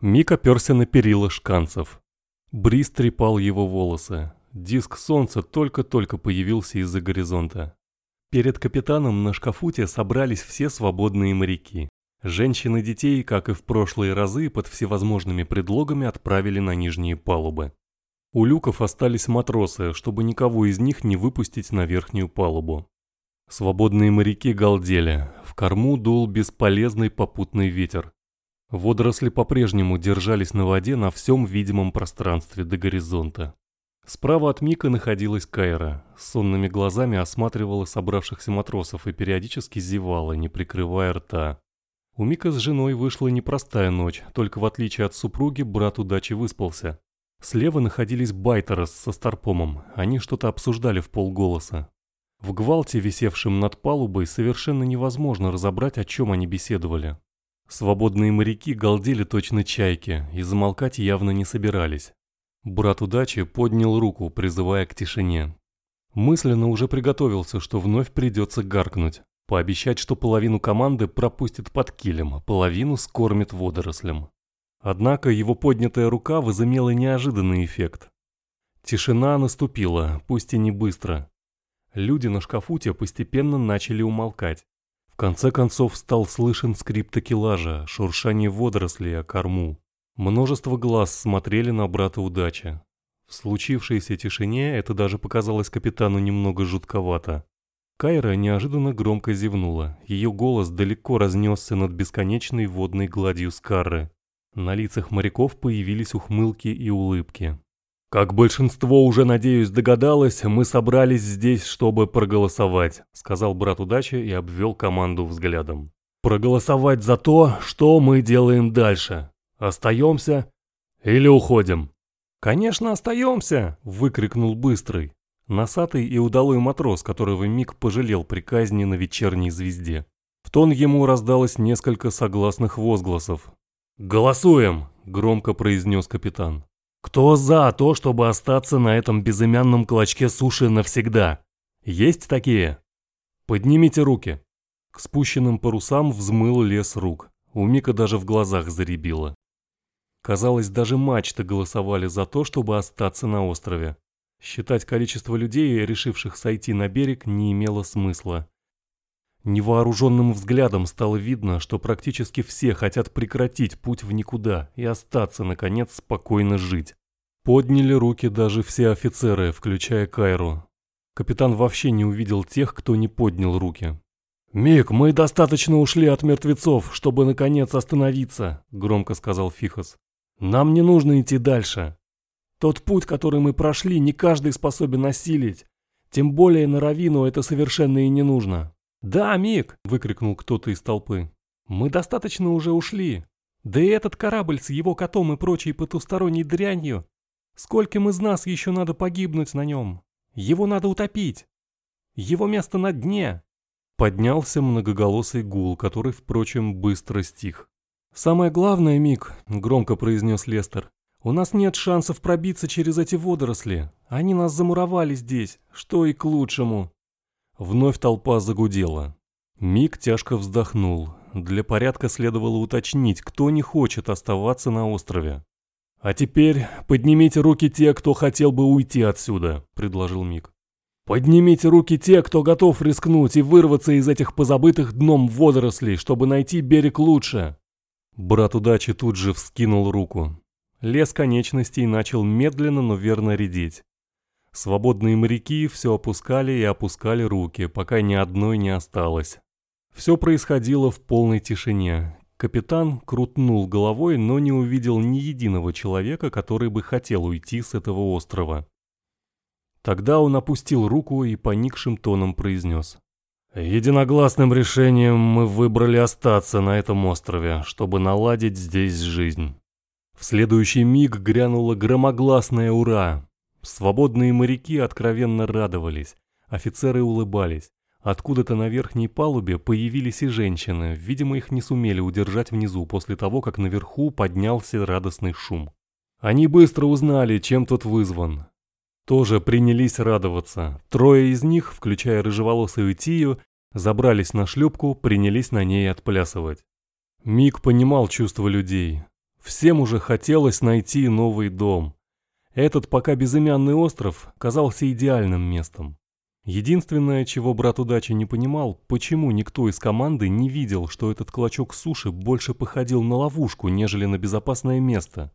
Мик оперся на перила шканцев. Бриз трепал его волосы. Диск солнца только-только появился из-за горизонта. Перед капитаном на шкафуте собрались все свободные моряки. Женщин и детей, как и в прошлые разы, под всевозможными предлогами отправили на нижние палубы. У люков остались матросы, чтобы никого из них не выпустить на верхнюю палубу. Свободные моряки галдели, в корму дул бесполезный попутный ветер. Водоросли по-прежнему держались на воде на всем видимом пространстве до горизонта. Справа от Мика находилась Кайра, с сонными глазами осматривала собравшихся матросов и периодически зевала, не прикрывая рта. У Мика с женой вышла непростая ночь, только в отличие от супруги брат удачи выспался. Слева находились Байтерос со Старпомом, они что-то обсуждали в полголоса. В гвалте, висевшем над палубой, совершенно невозможно разобрать, о чем они беседовали. Свободные моряки галдели точно чайки и замолкать явно не собирались. Брат удачи поднял руку, призывая к тишине. Мысленно уже приготовился, что вновь придется гаркнуть. Пообещать, что половину команды пропустит под килем, а половину скормит водорослям. Однако его поднятая рука возымела неожиданный эффект. Тишина наступила, пусть и не быстро. Люди на шкафуте постепенно начали умолкать. Конце концов стал слышен скрип такелажа, шуршание водорослей о корму. Множество глаз смотрели на брата удачи. В случившейся тишине это даже показалось капитану немного жутковато. Кайра неожиданно громко зевнула. Ее голос далеко разнесся над бесконечной водной гладью Скарры. На лицах моряков появились ухмылки и улыбки. «Как большинство уже, надеюсь, догадалось, мы собрались здесь, чтобы проголосовать», сказал брат удачи и обвел команду взглядом. «Проголосовать за то, что мы делаем дальше. Остаемся или уходим?» «Конечно, остаемся!» — выкрикнул Быстрый. Носатый и удалой матрос, которого Миг пожалел при казни на вечерней звезде. В тон ему раздалось несколько согласных возгласов. «Голосуем!» – громко произнес капитан. «Кто за то, чтобы остаться на этом безымянном клочке суши навсегда? Есть такие? Поднимите руки!» К спущенным парусам взмыл лес рук. У Мика даже в глазах заребило. Казалось, даже мачты голосовали за то, чтобы остаться на острове. Считать количество людей, решивших сойти на берег, не имело смысла. Невооруженным взглядом стало видно, что практически все хотят прекратить путь в никуда и остаться, наконец, спокойно жить. Подняли руки даже все офицеры, включая Кайру. Капитан вообще не увидел тех, кто не поднял руки. «Мик, мы достаточно ушли от мертвецов, чтобы наконец остановиться», — громко сказал Фихос. «Нам не нужно идти дальше. Тот путь, который мы прошли, не каждый способен осилить. Тем более на Равину это совершенно и не нужно. «Да, Мик!» – выкрикнул кто-то из толпы. «Мы достаточно уже ушли. Да и этот корабль с его котом и прочей потусторонней дрянью. Скольким из нас еще надо погибнуть на нем? Его надо утопить. Его место на дне!» Поднялся многоголосый гул, который, впрочем, быстро стих. «Самое главное, Мик», — громко произнес Лестер, у нас нет шансов пробиться через эти водоросли. Они нас замуровали здесь, что и к лучшему. Вновь толпа загудела. Мик тяжко вздохнул. Для порядка следовало уточнить, кто не хочет оставаться на острове. «А теперь поднимите руки те, кто хотел бы уйти отсюда», — предложил Мик. «Поднимите руки те, кто готов рискнуть и вырваться из этих позабытых дном водорослей, чтобы найти берег лучше». Брат удачи тут же вскинул руку. Лес конечностей начал медленно, но верно редеть. Свободные моряки все опускали и опускали руки, пока ни одной не осталось. Все происходило в полной тишине. Капитан крутнул головой, но не увидел ни единого человека, который бы хотел уйти с этого острова. Тогда он опустил руку и поникшим тоном произнес. «Единогласным решением мы выбрали остаться на этом острове, чтобы наладить здесь жизнь». В следующий миг грянуло громогласное «Ура!». Свободные моряки откровенно радовались, офицеры улыбались. Откуда-то на верхней палубе появились и женщины, видимо, их не сумели удержать внизу после того, как наверху поднялся радостный шум. Они быстро узнали, чем тот вызван. Тоже принялись радоваться. Трое из них, включая рыжеволосую Тию, забрались на шлюпку, принялись на ней отплясывать. Миг понимал чувства людей. Всем уже хотелось найти новый дом. Этот пока безымянный остров казался идеальным местом. Единственное, чего брат удачи не понимал, почему никто из команды не видел, что этот клочок суши больше походил на ловушку, нежели на безопасное место.